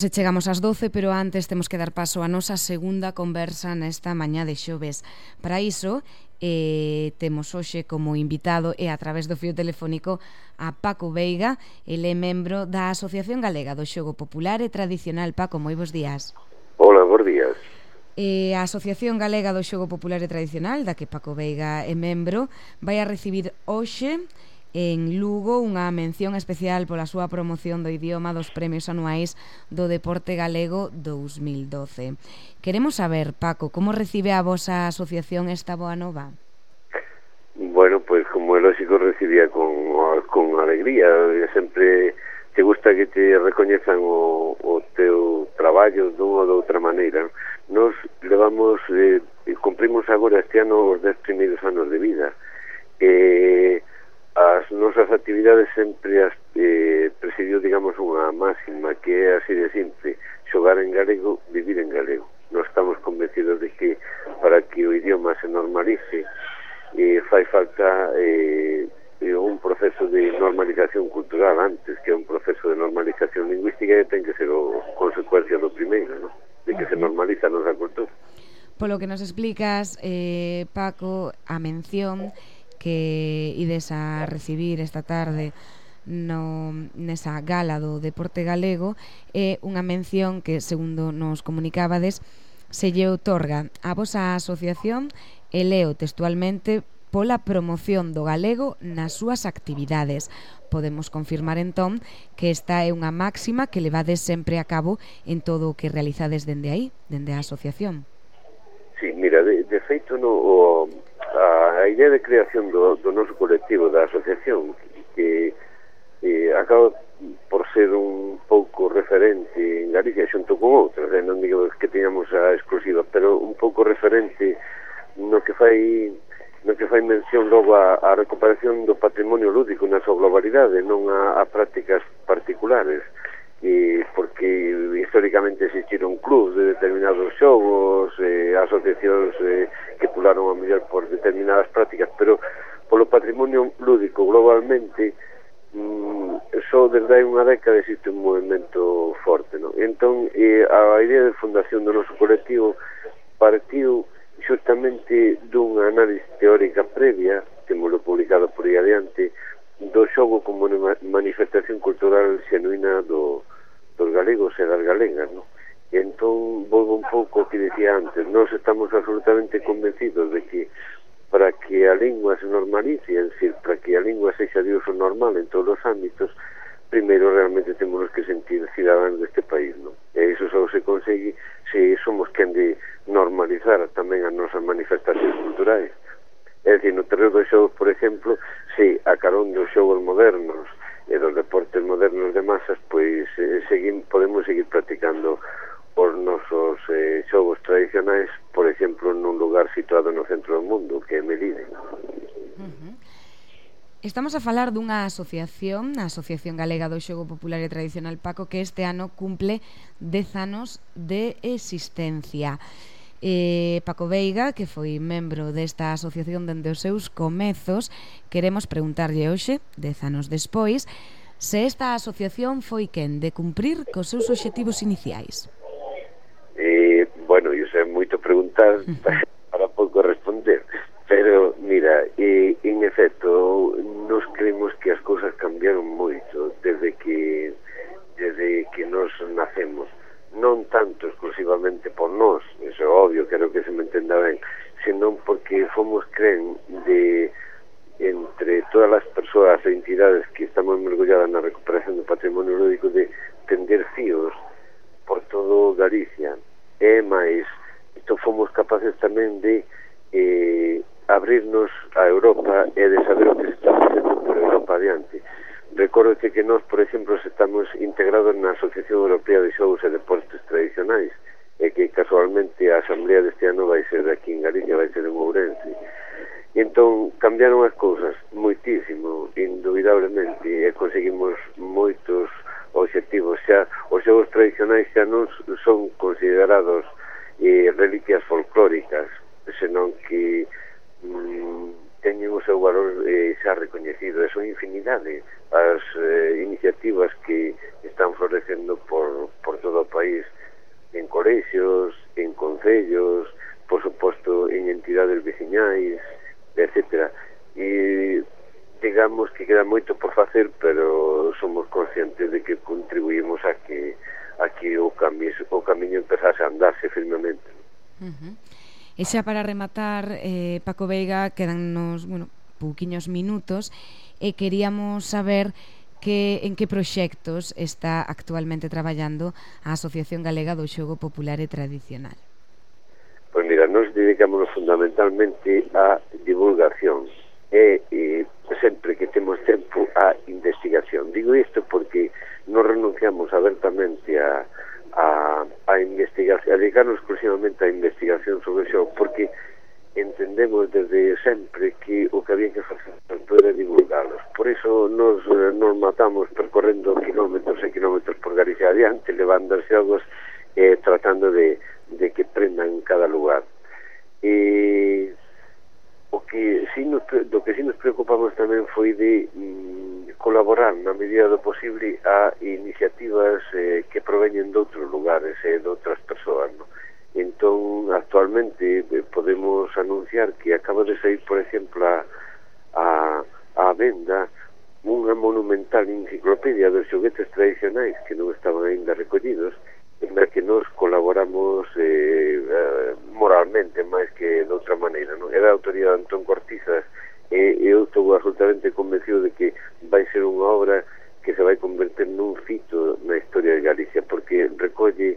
Se chegamos ás 12, pero antes temos que dar paso a nosa segunda conversa nesta mañá de xoves. Para iso, eh, temos hoxe como invitado e a través do fio telefónico a Paco Veiga, ele é membro da Asociación Galega do Xogo Popular e Tradicional. Paco, moi bons días. Hola, bons días. Eh, a Asociación Galega do Xogo Popular e Tradicional, da que Paco Veiga é membro, vai a recibir hoxe en Lugo unha mención especial pola súa promoción do idioma dos premios anuais do Deporte Galego 2012. Queremos saber, Paco, como recibe a vosa asociación esta boa nova? Bueno, pues como é lógico recibía con, con alegría, sempre te gusta que te recoñezan o, o teu traballo dunha ou outra maneira. Nos levamos, eh, cumprimos agora este ano os 10 primeiros anos de vida, actividades sempre as, eh, presidiu, digamos, unha máxima que é así de simple, xogar en galego, vivir en galego. Nós estamos convencidos de que para que o idioma se normalice eh, fai falta eh, eh un proceso de normalización cultural antes que un proceso de normalización lingüística e ten que ser o consecuencia do primeiro, no? de que se normaliza a nosa cultura. Polo que nos explicas, eh, Paco, a mención que ides a recibir esta tarde no, nesa gala do deporte galego é unha mención que, segundo nos comunicabades, se lle otorga a vosa asociación e leo textualmente pola promoción do galego nas súas actividades. Podemos confirmar entón que esta é unha máxima que levades sempre a cabo en todo o que realizades dende aí, dende a asociación. Sí, mira, de, de feito no, o, a, a idea de creación do, do noso colectivo, da asociación, que, eh, acaba por ser un pouco referente en Galicia xunto con outras, eh? non digo que teñamos a exclusiva, pero un pouco referente no que fai no que fai mención logo a, a recuperación do a mellor por determinadas prácticas, pero polo patrimonio lúdico globalmente mm, só desde hai unha década existe un movimento forte non? entón eh, a idea de fundación do noso colectivo partiu justamente dunha análise teórica previa temolo publicado por aí adiante do xogo como manifestación cultural xenuína do, dos galegos e das galegas non? Entón, volvo un pouco o que decía antes, nós estamos absolutamente convencidos de que para que a lingua se normalice, é dicir, para que a lingua sexa de uso normal en todos os ámbitos, primeiro realmente temos que sentir cidadanos deste país, non? E iso só se consegue se somos quen de normalizar tamén as nosas manifestacións culturais. É dicir, no terreno dos xogos, por exemplo, se a carón dos xogos modernos e dos deportes modernos de masas, pois eh, seguim, podemos seguir practicando Estamos a falar dunha asociación, a Asociación Galega do Xogo Popular e Tradicional Paco, que este ano cumple 10 anos de existencia. Eh, Paco Veiga, que foi membro desta asociación dende os seus comezos, queremos preguntarlle hoxe, 10 anos despois, se esta asociación foi quen de cumprir cos seus obxectivos iniciais. Eh, bueno, iso é moito preguntar que fomos, creen, de entre todas as persoas e entidades que estamos mergulladas na recuperación do patrimonio lúdico de tender fíos por todo Galicia. E máis, isto fomos capaces tamén de eh, abrirnos a Europa e de saber o que se está facendo por Europa adiante. Recordo que nós, por exemplo, estamos integrados na Asociación Europea e conseguimos moitos obxectivos. Xa os xogos tradicionais xa non son considerados eh, reliquias folclóricas senón que mm, teñen o seu valor eh, xa recoñecido. E son infinidade as eh, iniciativas que están florecendo por, por todo o país en colexios, en concellos por suposto en entidades veciñais. o camiño empezase a andarse firmemente. Uh -huh. E xa para rematar, eh, Paco Veiga, quedannos, bueno, pouquiños minutos, e queríamos saber que en que proxectos está actualmente traballando a Asociación Galega do Xogo Popular e Tradicional. Pois mira, nos dedicamos fundamentalmente á divulgación e, e sempre que temos tempo a investigación. Digo isto porque non renunciamos abertamente a, a, a investigación, a dedicarnos exclusivamente a investigación sobre xo, porque entendemos desde sempre que o que había que facer era divulgarlos. Por iso nos, nos matamos percorrendo kilómetros e kilómetros por Galicia adiante, levando os xogos eh, tratando de, de que prendan cada lugar. E o que si nos, do que si nos preocupamos tamén foi de mm, colaborar na medida do posible a iniciativas eh, que proveñen de outros lugares e eh, de outras persoas, No? Entón, actualmente eh, podemos anunciar que acaba de sair, por exemplo, a, a, a venda unha monumental enciclopedia dos xoguetes tradicionais que non estaban aínda recollidos historia de Galicia porque recolle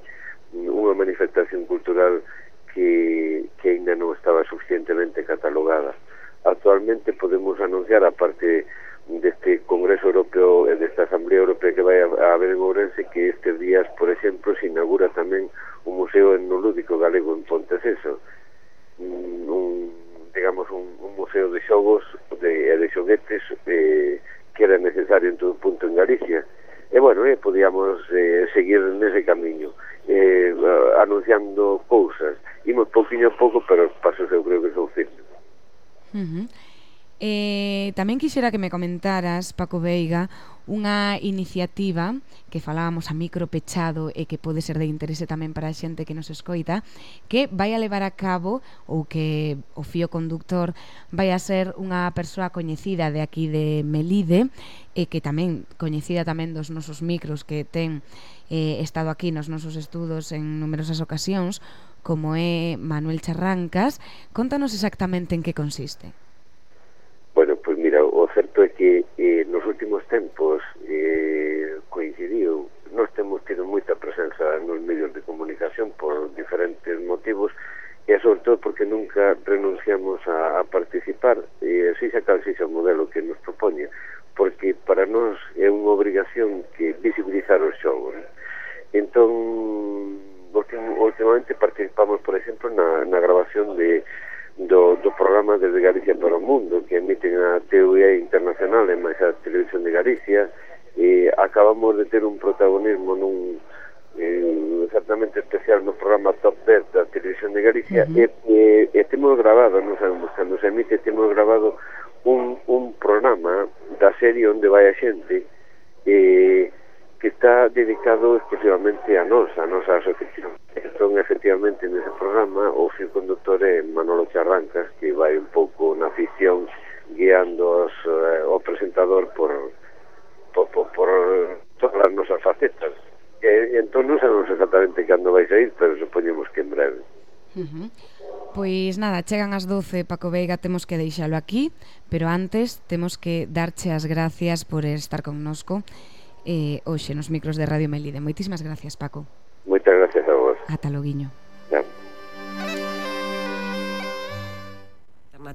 mm, unha manifestación cultural que, que ainda non estaba suficientemente catalogada. Actualmente podemos anunciar a partir a pouco, pero os pasos eu creo que son cinco. Uh -huh. Eh, tamén quixera que me comentaras, Paco Veiga, unha iniciativa que falábamos a micro pechado e que pode ser de interese tamén para a xente que nos escoita, que vai a levar a cabo ou que o fío conductor vai a ser unha persoa coñecida de aquí de Melide e que tamén coñecida tamén dos nosos micros que ten eh, estado aquí nos nosos estudos en numerosas ocasións, como é Manuel Charrancas. Contanos exactamente en que consiste. Bueno, pois pues mira, o certo é que eh, nos últimos tempos eh, coincidiu nós temos tido moita presenza nos medios de comunicación por diferentes motivos e sobre todo porque nunca renunciamos a, a participar e así xa cal xa o modelo que nos propoña porque para nós é unha obrigación que visibilizar os exemplo, na, na grabación de, do, do programa desde Galicia para o Mundo, que emiten a TVE Internacional e máis a Televisión de Galicia, e acabamos de ter un protagonismo nun eh, exactamente especial no programa Top 10 da Televisión de Galicia, uh -huh. Eh, e, eh, e, e temos grabado, non sabemos cando se emite, temos grabado un, un programa da serie onde vai a xente eh, que está dedicado exclusivamente a nós, a nosa asociación entón efectivamente nese programa o fio conductor é Manolo Charrancas que vai un pouco na ficción guiando os, eh, o presentador por, por, por, por todas as nosas facetas e, entón non sabemos exactamente cando vais a ir pero supoñemos que en breve uh -huh. Pois nada, chegan as 12, Paco Veiga, temos que deixalo aquí, pero antes temos que darche as gracias por estar connosco eh, hoxe nos micros de Radio Melide. Moitísimas gracias, Paco. Moitas gracias a vos. Ata guiño.